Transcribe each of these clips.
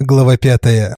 Глава 5.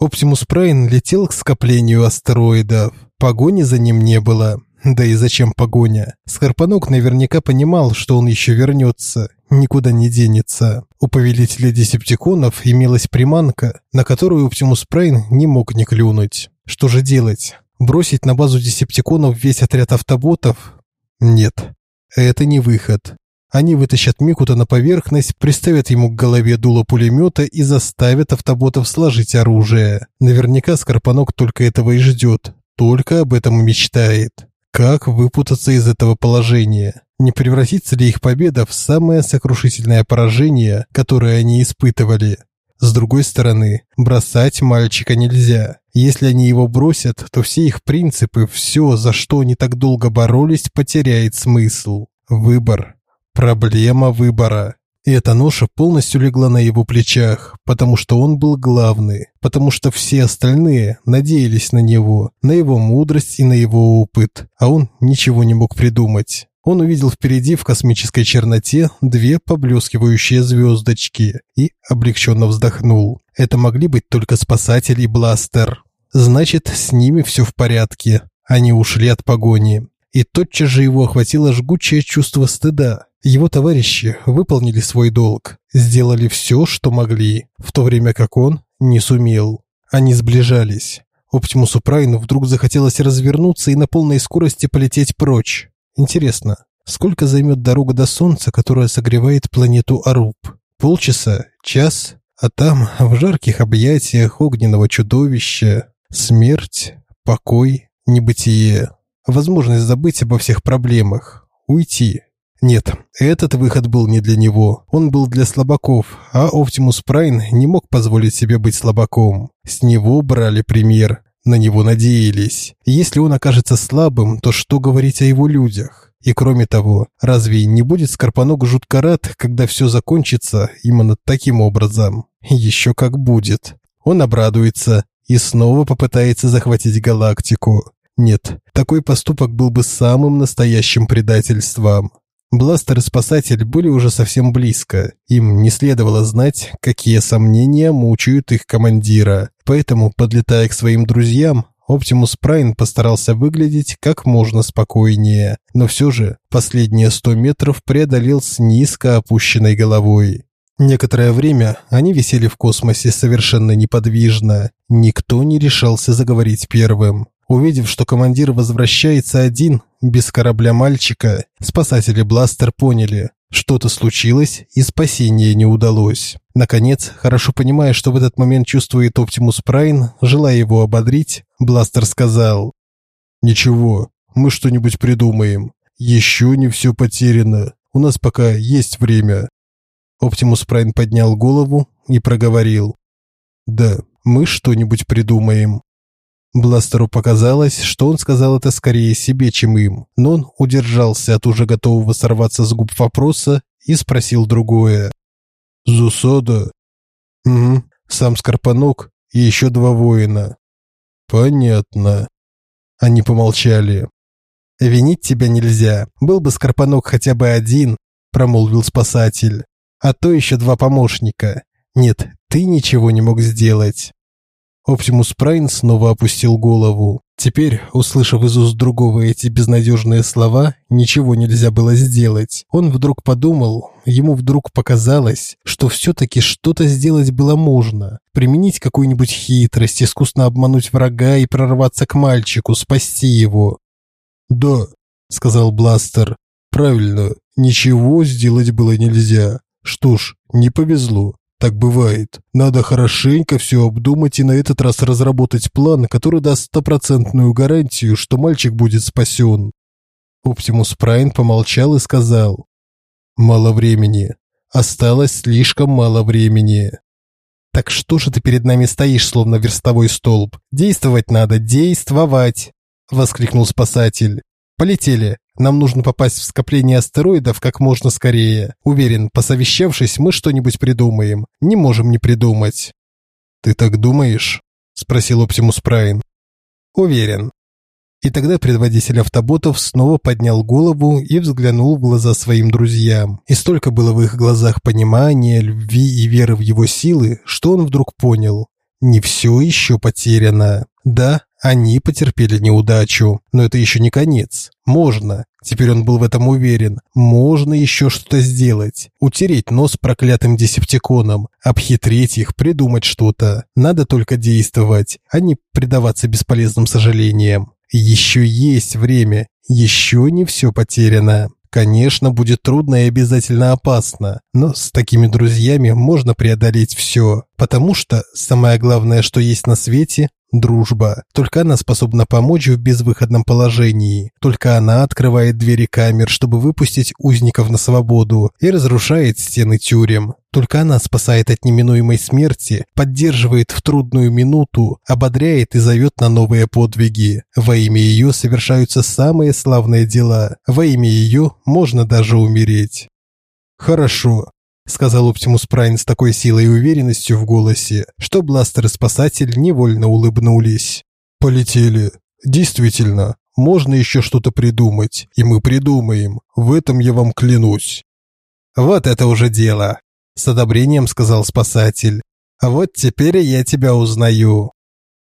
Оптимус Прайн летел к скоплению астероидов. Погони за ним не было. Да и зачем погоня? Скорпанок наверняка понимал, что он еще вернется, никуда не денется. У повелителя десептиконов имелась приманка, на которую Оптимус Прайн не мог не клюнуть. Что же делать? Бросить на базу десептиконов весь отряд автоботов? Нет, это не выход. Они вытащат Микута на поверхность, приставят ему к голове дуло пулемета и заставят автоботов сложить оружие. Наверняка Скорпанок только этого и ждет, только об этом и мечтает. Как выпутаться из этого положения? Не превратится ли их победа в самое сокрушительное поражение, которое они испытывали? С другой стороны, бросать мальчика нельзя. Если они его бросят, то все их принципы, все, за что они так долго боролись, потеряет смысл. Выбор. Проблема выбора. И эта ноша полностью легла на его плечах, потому что он был главный, потому что все остальные надеялись на него, на его мудрость и на его опыт, а он ничего не мог придумать. Он увидел впереди в космической черноте две поблескивающие звездочки и облегченно вздохнул. Это могли быть только спасатель и бластер. Значит, с ними все в порядке. Они ушли от погони. И тотчас же его охватило жгучее чувство стыда. Его товарищи выполнили свой долг, сделали все, что могли, в то время как он не сумел. Они сближались. Оптимусу Прайну вдруг захотелось развернуться и на полной скорости полететь прочь. Интересно, сколько займет дорога до Солнца, которая согревает планету Аруб? Полчаса? Час? А там, в жарких объятиях огненного чудовища, смерть, покой, небытие. Возможность забыть обо всех проблемах, уйти, нет, этот выход был не для него. Он был для слабаков, а Оптимус Прайн не мог позволить себе быть слабаком. С него брали пример, на него надеялись. Если он окажется слабым, то что говорить о его людях? И кроме того, разве не будет Скорпанок жутко рад, когда все закончится именно таким образом? Еще как будет. Он обрадуется и снова попытается захватить галактику. Нет, такой поступок был бы самым настоящим предательством. Бластер и спасатель были уже совсем близко. Им не следовало знать, какие сомнения мучают их командира. Поэтому, подлетая к своим друзьям, Оптимус Прайн постарался выглядеть как можно спокойнее, но все же последние сто метров преодолел с низко опущенной головой. Некоторое время они висели в космосе совершенно неподвижно. Никто не решался заговорить первым. Увидев, что командир возвращается один, без корабля мальчика, спасатели Бластер поняли, что-то случилось и спасение не удалось. Наконец, хорошо понимая, что в этот момент чувствует Оптимус Прайн, желая его ободрить, Бластер сказал «Ничего, мы что-нибудь придумаем. Еще не все потеряно. У нас пока есть время». Оптимус Прайн поднял голову и проговорил «Да, мы что-нибудь придумаем». Бластеру показалось, что он сказал это скорее себе, чем им, но он удержался от уже готового сорваться с губ вопроса и спросил другое. «Зусода?» «Угу, сам Скорпанок и еще два воина». «Понятно». Они помолчали. «Винить тебя нельзя. Был бы Скорпанок хотя бы один», – промолвил спасатель. «А то еще два помощника. Нет, ты ничего не мог сделать». Оптимус Прайн снова опустил голову. Теперь, услышав из уст другого эти безнадежные слова, ничего нельзя было сделать. Он вдруг подумал, ему вдруг показалось, что все-таки что-то сделать было можно. Применить какую-нибудь хитрость, искусно обмануть врага и прорваться к мальчику, спасти его. «Да», — сказал Бластер, — «правильно, ничего сделать было нельзя. Что ж, не повезло. Так бывает. Надо хорошенько все обдумать и на этот раз разработать план, который даст стопроцентную гарантию, что мальчик будет спасен. Оптимус Прайн помолчал и сказал. «Мало времени. Осталось слишком мало времени». «Так что же ты перед нами стоишь, словно верстовой столб? Действовать надо, действовать!» – воскликнул спасатель. «Полетели. Нам нужно попасть в скопление астероидов как можно скорее. Уверен, посовещавшись, мы что-нибудь придумаем. Не можем не придумать. Ты так думаешь? спросил Оптимус Прайн. Уверен. И тогда предводитель автоботов снова поднял голову и взглянул в глаза своим друзьям. И столько было в их глазах понимания, любви и веры в его силы, что он вдруг понял – не все еще потеряно. Да, они потерпели неудачу, но это еще не конец. Можно, теперь он был в этом уверен, можно еще что-то сделать. Утереть нос проклятым десептиконам, обхитрить их, придумать что-то. Надо только действовать, а не предаваться бесполезным сожалениям. Еще есть время, еще не все потеряно. Конечно, будет трудно и обязательно опасно, но с такими друзьями можно преодолеть все, потому что самое главное, что есть на свете Дружба. Только она способна помочь в безвыходном положении. Только она открывает двери камер, чтобы выпустить узников на свободу и разрушает стены тюрем. Только она спасает от неминуемой смерти, поддерживает в трудную минуту, ободряет и зовет на новые подвиги. Во имя ее совершаются самые славные дела. Во имя ее можно даже умереть. Хорошо, сказал Оптимус Прайн с такой силой и уверенностью в голосе, что Бластер и Спасатель невольно улыбнулись. Полетели. Действительно, можно еще что-то придумать, и мы придумаем. В этом я вам клянусь. Вот это уже дело, с одобрением сказал Спасатель. А вот теперь я тебя узнаю.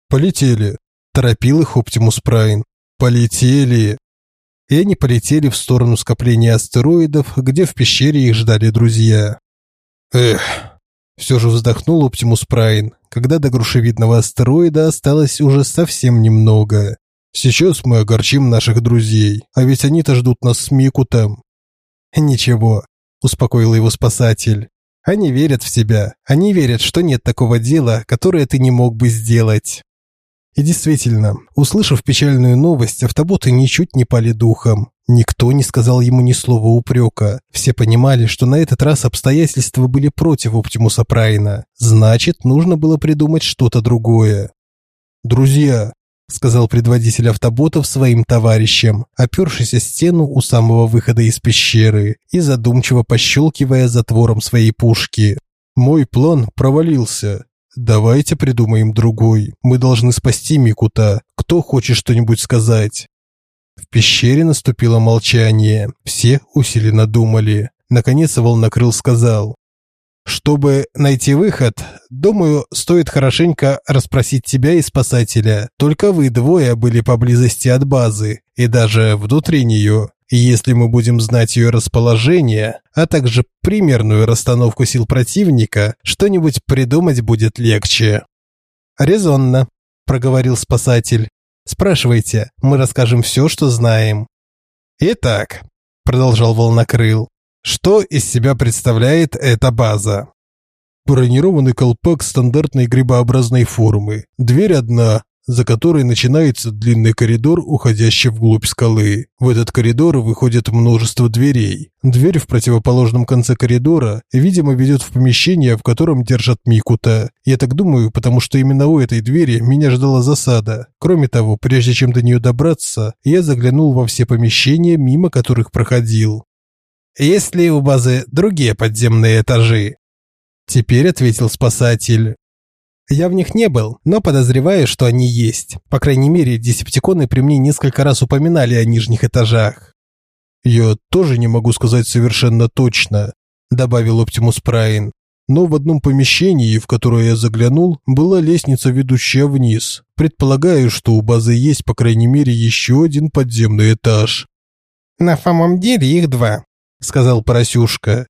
Полетели, торопил их Оптимус Прайн. Полетели и они полетели в сторону скопления астероидов, где в пещере их ждали друзья. Эх, все же вздохнул Оптимус Прайн, когда до грушевидного астероида осталось уже совсем немного. Сейчас мы огорчим наших друзей, а ведь они-то ждут нас с Микутом. Ничего, успокоил его спасатель. Они верят в тебя. Они верят, что нет такого дела, которое ты не мог бы сделать. И действительно, услышав печальную новость, автоботы ничуть не пали духом. Никто не сказал ему ни слова упрека. Все понимали, что на этот раз обстоятельства были против Оптимуса Прайна. Значит, нужно было придумать что-то другое. «Друзья», – сказал предводитель автоботов своим товарищам, опершись о стену у самого выхода из пещеры и задумчиво пощелкивая затвором своей пушки. «Мой план провалился. Давайте придумаем другой. Мы должны спасти Микута. Кто хочет что-нибудь сказать? В пещере наступило молчание. Все усиленно думали. Наконец Волнокрыл сказал: чтобы найти выход, думаю, стоит хорошенько расспросить тебя и спасателя. Только вы двое были поблизости от базы и даже внутри нее. Если мы будем знать ее расположение, а также примерную расстановку сил противника, что-нибудь придумать будет легче. Резонно, проговорил спасатель. Спрашивайте, мы расскажем все, что знаем. Итак, продолжал Волнокрыл. Что из себя представляет эта база? Бронированный колпак стандартной грибообразной формы. Дверь одна, за которой начинается длинный коридор, уходящий вглубь скалы. В этот коридор выходит множество дверей. Дверь в противоположном конце коридора, видимо, ведет в помещение, в котором держат Микута. Я так думаю, потому что именно у этой двери меня ждала засада. Кроме того, прежде чем до нее добраться, я заглянул во все помещения, мимо которых проходил. Есть ли у базы другие подземные этажи? Теперь ответил спасатель. Я в них не был, но подозреваю, что они есть. По крайней мере, десептиконы при мне несколько раз упоминали о нижних этажах. Я тоже не могу сказать совершенно точно, добавил Оптимус Прайн. Но в одном помещении, в которое я заглянул, была лестница, ведущая вниз. Предполагаю, что у базы есть, по крайней мере, еще один подземный этаж. На самом деле их два, сказал Поросюшка.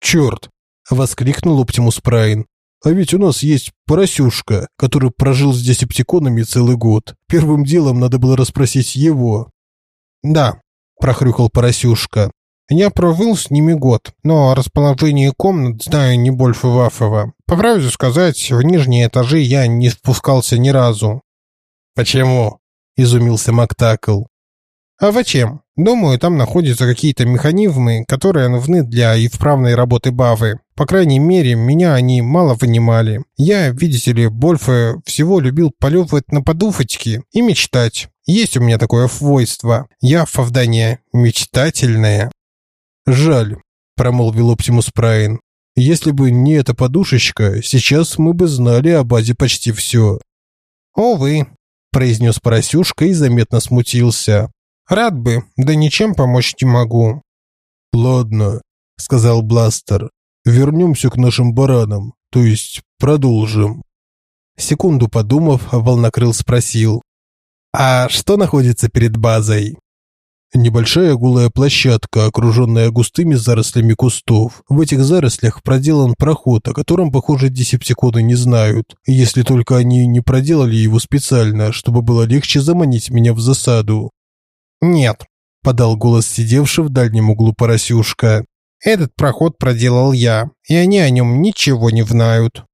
«Черт!» – воскликнул Оптимус Прайн. А ведь у нас есть поросюшка, который прожил с десептиконами целый год. Первым делом надо было расспросить его. Да, прохрюкал поросюшка. Я провел с ними год, но о расположении комнат знаю не больше Вафова. По правде сказать, в нижние этажи я не спускался ни разу. Почему? изумился Мактакл. А зачем? Думаю, там находятся какие-то механизмы, которые нужны для исправной работы Бавы. По крайней мере, меня они мало вынимали. Я, видите ли, больше всего любил полевывать на подуфочке и мечтать. Есть у меня такое свойство. Я, Фавдания, мечтательная. Жаль, промолвил Оптимус Прайн. Если бы не эта подушечка, сейчас мы бы знали о базе почти все. Увы, произнес Поросюшка и заметно смутился. «Рад бы, да ничем помочь не могу». «Ладно», — сказал Бластер. «Вернемся к нашим баранам, то есть продолжим». Секунду подумав, Волнокрыл спросил. «А что находится перед базой?» Небольшая голая площадка, окруженная густыми зарослями кустов. В этих зарослях проделан проход, о котором, похоже, десептиконы не знают, если только они не проделали его специально, чтобы было легче заманить меня в засаду. «Нет», – подал голос сидевший в дальнем углу поросюшка. «Этот проход проделал я, и они о нем ничего не знают».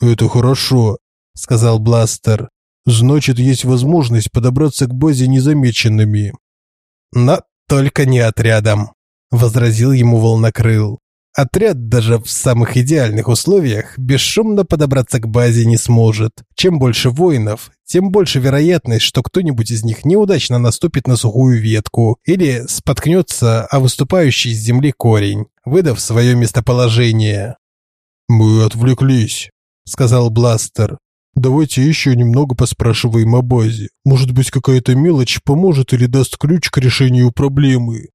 «Это хорошо», – сказал Бластер. «Значит, есть возможность подобраться к базе незамеченными. «Но только не отрядом», – возразил ему волнокрыл. Отряд даже в самых идеальных условиях бесшумно подобраться к базе не сможет. Чем больше воинов, тем больше вероятность, что кто-нибудь из них неудачно наступит на сухую ветку или споткнется о выступающий из земли корень, выдав свое местоположение. «Мы отвлеклись», – сказал Бластер. Давайте еще немного поспрашиваем о базе. Может быть, какая-то мелочь поможет или даст ключ к решению проблемы.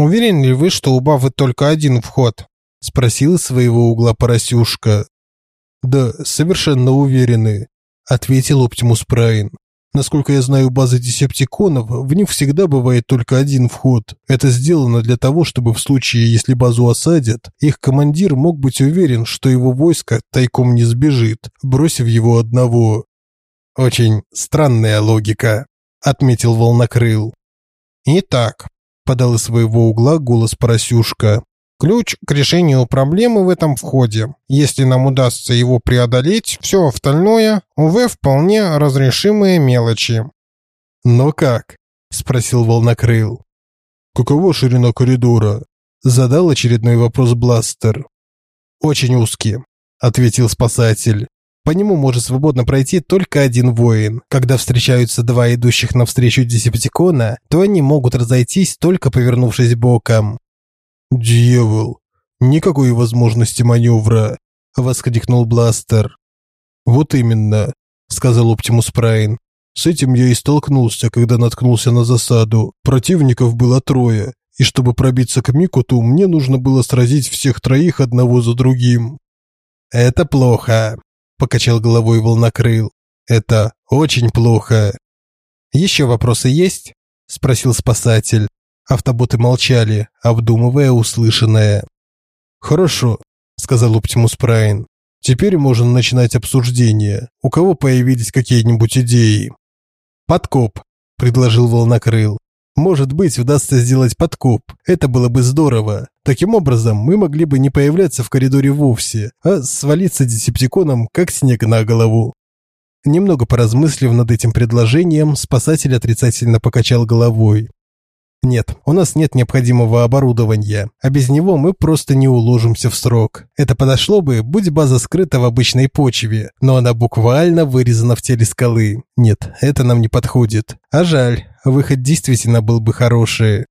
Уверен ли вы, что у Бавы только один вход? спросил из своего угла Поросюшка. Да, совершенно уверены, ответил Оптимус Прайн. Насколько я знаю базы десептиконов, в них всегда бывает только один вход. Это сделано для того, чтобы в случае, если базу осадят, их командир мог быть уверен, что его войско тайком не сбежит, бросив его одного. Очень странная логика, отметил Волнокрыл. Итак, подал из своего угла голос Поросюшка. Ключ к решению проблемы в этом входе. Если нам удастся его преодолеть, все остальное, увы, вполне разрешимые мелочи. «Но как?» – спросил Волнокрыл. «Какова ширина коридора?» – задал очередной вопрос Бластер. «Очень узкий», – ответил спасатель. «По нему может свободно пройти только один воин. Когда встречаются два идущих навстречу Десептикона, то они могут разойтись, только повернувшись боком. «Дьявол! Никакой возможности маневра!» – воскликнул Бластер. «Вот именно», – сказал Оптимус Прайн. «С этим я и столкнулся, когда наткнулся на засаду. Противников было трое, и чтобы пробиться к Микуту, мне нужно было сразить всех троих одного за другим». «Это плохо», – покачал головой волнокрыл. «Это очень плохо». «Еще вопросы есть?» – спросил спасатель. Автоботы молчали, обдумывая услышанное. «Хорошо», – сказал Оптимус Прайн. «Теперь можно начинать обсуждение. У кого появились какие-нибудь идеи?» «Подкоп», – предложил Волнокрыл. «Может быть, удастся сделать подкоп. Это было бы здорово. Таким образом, мы могли бы не появляться в коридоре вовсе, а свалиться десептиконом, как снег на голову». Немного поразмыслив над этим предложением, спасатель отрицательно покачал головой. Нет, у нас нет необходимого оборудования, а без него мы просто не уложимся в срок. Это подошло бы, будь база скрыта в обычной почве, но она буквально вырезана в теле скалы. Нет, это нам не подходит. А жаль, выход действительно был бы хороший.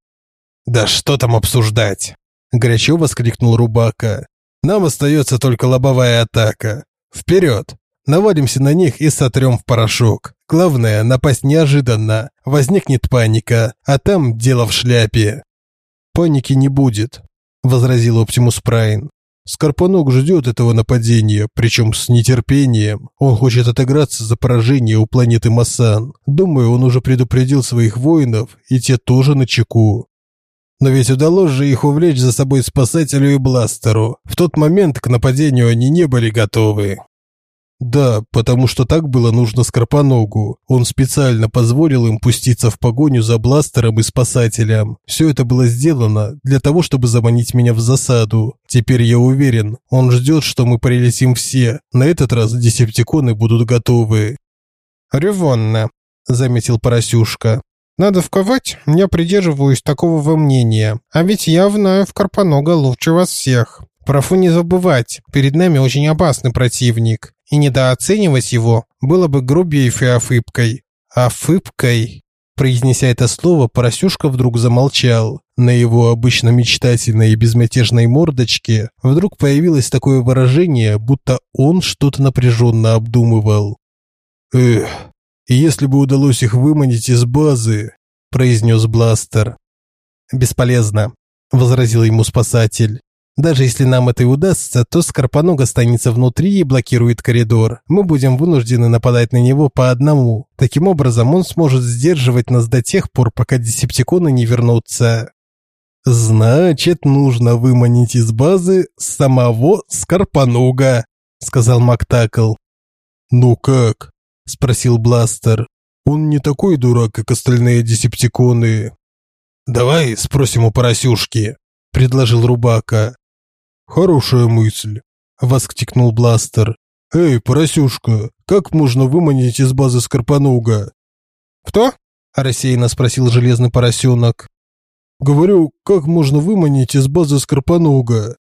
Да что там обсуждать? горячо воскликнул Рубака. Нам остается только лобовая атака. Вперед! Навалимся на них и сотрем в порошок. Главное, напасть неожиданно. Возникнет паника, а там дело в шляпе. Паники не будет, возразил Оптимус Прайн. Скорпонок ждет этого нападения, причем с нетерпением. Он хочет отыграться за поражение у планеты Массан. Думаю, он уже предупредил своих воинов, и те тоже на чеку. Но ведь удалось же их увлечь за собой спасателю и бластеру. В тот момент к нападению они не были готовы. Да, потому что так было нужно Скорпоногу. Он специально позволил им пуститься в погоню за бластером и спасателем. Все это было сделано для того, чтобы заманить меня в засаду. Теперь я уверен, он ждет, что мы прилетим все. На этот раз десептиконы будут готовы. «Ревонно», – заметил Поросюшка. «Надо вковать, я придерживаюсь такого мнения. А ведь я знаю в Карпонога лучше вас всех. Профу не забывать, перед нами очень опасный противник и недооценивать его было бы грубее феофыбкой. А фыбкой, произнеся это слово, Поросюшка вдруг замолчал. На его обычно мечтательной и безмятежной мордочке вдруг появилось такое выражение, будто он что-то напряженно обдумывал. «Эх», – если бы удалось их выманить из базы, произнес Бластер. Бесполезно, возразил ему спасатель. Даже если нам это и удастся, то Скорпоног останется внутри и блокирует коридор. Мы будем вынуждены нападать на него по одному. Таким образом, он сможет сдерживать нас до тех пор, пока десептиконы не вернутся. Значит, нужно выманить из базы самого Скорпонога, сказал Мактакл. Ну как? спросил Бластер. Он не такой дурак, как остальные десептиконы. Давай спросим у поросюшки, предложил Рубака. Хорошая мысль, воскликнул Бластер. Эй, поросюшка, как можно выманить из базы Скорпонога? Кто? рассеянно спросил железный поросенок. Говорю, как можно выманить из базы Скорпонога?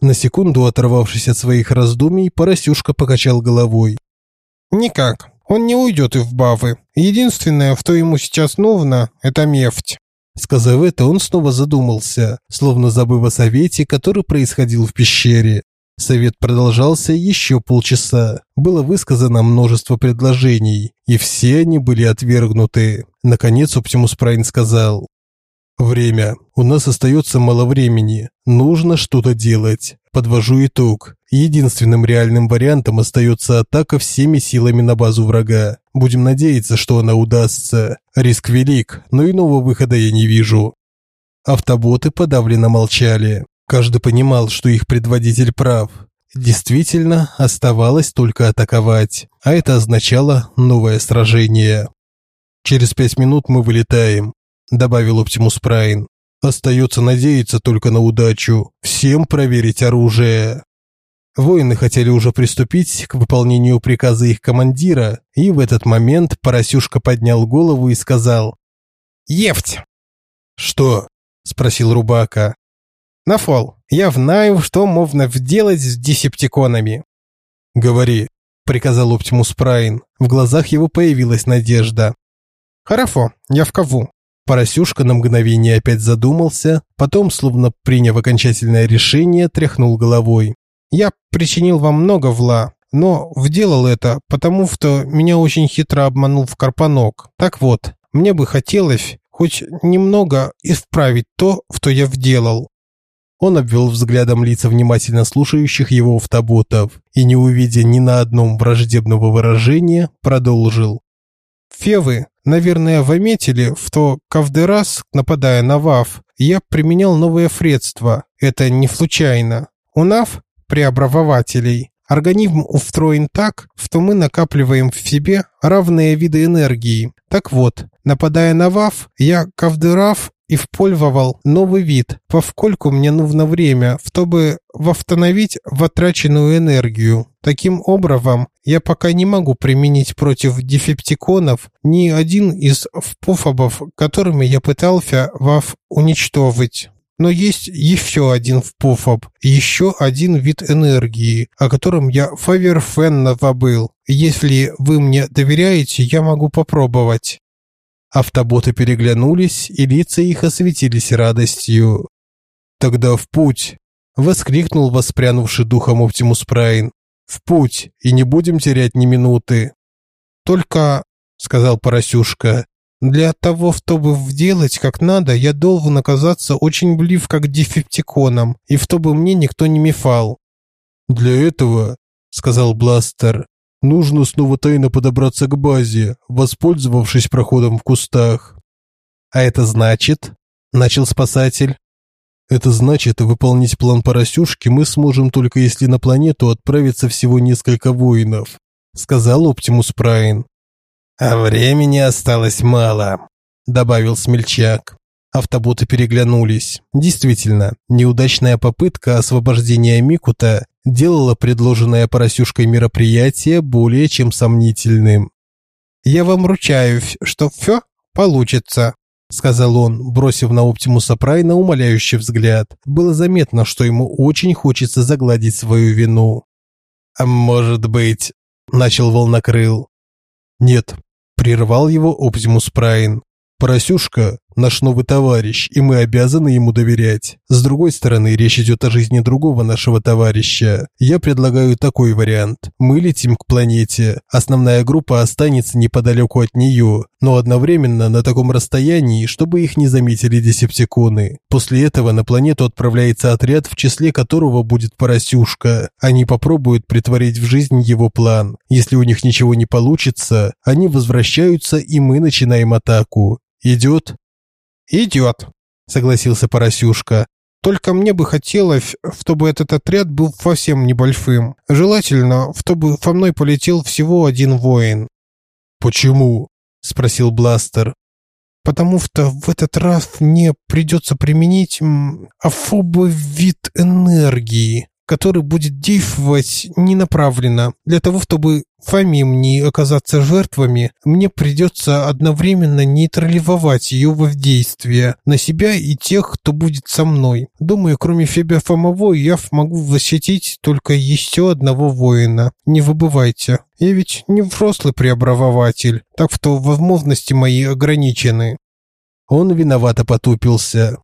На секунду оторвавшись от своих раздумий, поросюшка покачал головой. Никак. Он не уйдет и в бавы. Единственное, что ему сейчас нужно, это нефть. Сказав это, он снова задумался, словно забыв о совете, который происходил в пещере. Совет продолжался еще полчаса. Было высказано множество предложений, и все они были отвергнуты. Наконец Оптимус Прайн сказал: "Время. У нас остается мало времени. Нужно что-то делать. Подвожу итог. Единственным реальным вариантом остается атака всеми силами на базу врага. Будем надеяться, что она удастся. Риск велик, но иного выхода я не вижу. Автоботы подавленно молчали. Каждый понимал, что их предводитель прав. Действительно, оставалось только атаковать, а это означало новое сражение. Через пять минут мы вылетаем, добавил Оптимус Прайн. Остается надеяться только на удачу. Всем проверить оружие. Воины хотели уже приступить к выполнению приказа их командира, и в этот момент Поросюшка поднял голову и сказал «Ефть!» «Что?» – спросил Рубака. «Нафол, я знаю, что можно сделать с десептиконами». «Говори», – приказал Оптимус Прайн. В глазах его появилась надежда. «Хорошо, я в кого?» Поросюшка на мгновение опять задумался, потом, словно приняв окончательное решение, тряхнул головой. «Я причинил вам много вла, но вделал это, потому что меня очень хитро обманул в Карпанок. Так вот, мне бы хотелось хоть немного исправить то, что я вделал». Он обвел взглядом лица внимательно слушающих его автоботов и, не увидя ни на одном враждебного выражения, продолжил. Февы, наверное, заметили, что каждый раз, нападая на ВАФ, я применял новые средства. Это не случайно. У НАВ, преобразователей, организм устроен так, что мы накапливаем в себе равные виды энергии. Так вот, нападая на ВАФ, я каждый и впольвовал новый вид, поскольку мне нужно время, чтобы восстановить вотраченную энергию. Таким образом, я пока не могу применить против дефептиконов ни один из способов, которыми я пытался вас уничтожить. Но есть еще один способ, еще один вид энергии, о котором я совершенно забыл. Если вы мне доверяете, я могу попробовать. Автоботы переглянулись, и лица их осветились радостью. «Тогда в путь!» – воскликнул воспрянувший духом Оптимус Прайн. «В путь, и не будем терять ни минуты!» «Только», – сказал Поросюшка, – «для того, чтобы сделать как надо, я должен оказаться очень близко к дефептиконам, и чтобы мне никто не мифал». «Для этого», – сказал Бластер, Нужно снова тайно подобраться к базе, воспользовавшись проходом в кустах. А это значит, начал спасатель. Это значит, выполнить план поросюшки мы сможем только если на планету отправится всего несколько воинов, сказал Оптимус Прайн. А времени осталось мало, добавил Смельчак. Автоботы переглянулись. Действительно, неудачная попытка освобождения Микута делала предложенное поросюшкой мероприятие более чем сомнительным. «Я вам ручаюсь, что все получится», — сказал он, бросив на Оптимуса Прайна умоляющий взгляд. Было заметно, что ему очень хочется загладить свою вину. «А может быть...» — начал Волнокрыл. «Нет», — прервал его Оптимус Прайн. Поросюшка, наш новый товарищ, и мы обязаны ему доверять. С другой стороны, речь идет о жизни другого нашего товарища. Я предлагаю такой вариант. Мы летим к планете. Основная группа останется неподалеку от нее, но одновременно на таком расстоянии, чтобы их не заметили десептиконы. После этого на планету отправляется отряд, в числе которого будет Поросюшка. Они попробуют притворить в жизнь его план. Если у них ничего не получится, они возвращаются, и мы начинаем атаку. Идет? «Идет», – согласился Поросюшка. «Только мне бы хотелось, чтобы этот отряд был совсем небольшим. Желательно, чтобы со мной полетел всего один воин». «Почему?» – спросил Бластер. «Потому что в этот раз мне придется применить особый вид энергии который будет действовать ненаправленно. Для того, чтобы самим не оказаться жертвами, мне придется одновременно нейтрализовать ее воздействие на себя и тех, кто будет со мной. Думаю, кроме себя самого, я смогу защитить только еще одного воина. Не выбывайте. Я ведь не взрослый преобразователь, так что возможности мои ограничены. Он виновато потупился.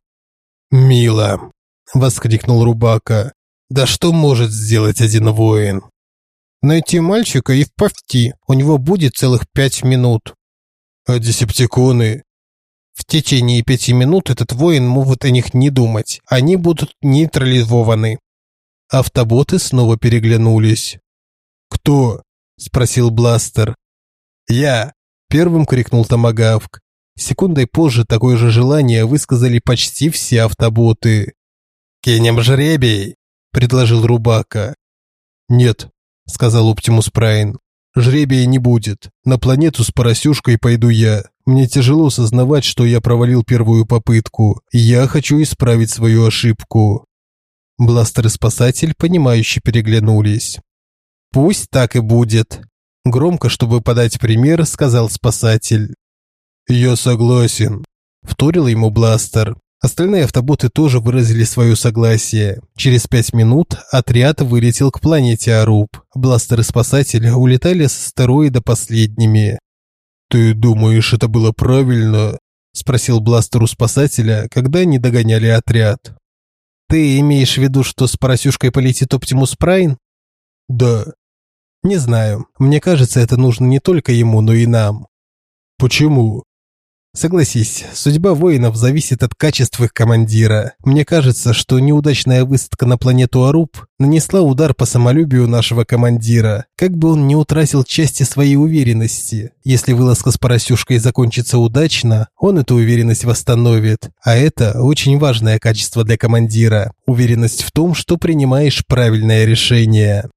«Мило!» — воскликнул Рубака. Да что может сделать один воин? Найти мальчика и вповти. У него будет целых пять минут. А десептиконы? В течение пяти минут этот воин может о них не думать. Они будут нейтрализованы. Автоботы снова переглянулись. «Кто?» – спросил Бластер. «Я!» – первым крикнул Томагавк. Секундой позже такое же желание высказали почти все автоботы. «Кинем жребий!» Предложил Рубака. Нет, сказал Оптимус Прайн. Жребия не будет. На планету с поросюшкой пойду я. Мне тяжело сознавать, что я провалил первую попытку. Я хочу исправить свою ошибку. Бластер и спасатель понимающе переглянулись. Пусть так и будет, громко, чтобы подать пример, сказал спасатель. Я согласен, вторил ему Бластер. Остальные автоботы тоже выразили свое согласие. Через пять минут отряд вылетел к планете Аруб. Бластеры-спасатели улетали с астероида последними. «Ты думаешь, это было правильно?» – спросил бластер у спасателя, когда они догоняли отряд. «Ты имеешь в виду, что с поросюшкой полетит Оптимус Прайн?» «Да». «Не знаю. Мне кажется, это нужно не только ему, но и нам». «Почему?» Согласись, судьба воинов зависит от качеств их командира. Мне кажется, что неудачная высадка на планету Аруб нанесла удар по самолюбию нашего командира, как бы он не утратил части своей уверенности. Если вылазка с поросюшкой закончится удачно, он эту уверенность восстановит. А это очень важное качество для командира. Уверенность в том, что принимаешь правильное решение.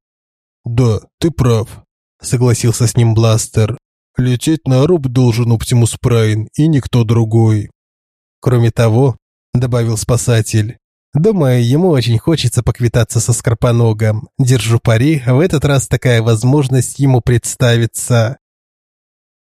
«Да, ты прав», — согласился с ним Бластер. Лететь на руб должен Оптимус Прайн и никто другой. Кроме того, добавил спасатель, думаю, ему очень хочется поквитаться со Скорпоногом. Держу пари, в этот раз такая возможность ему представится.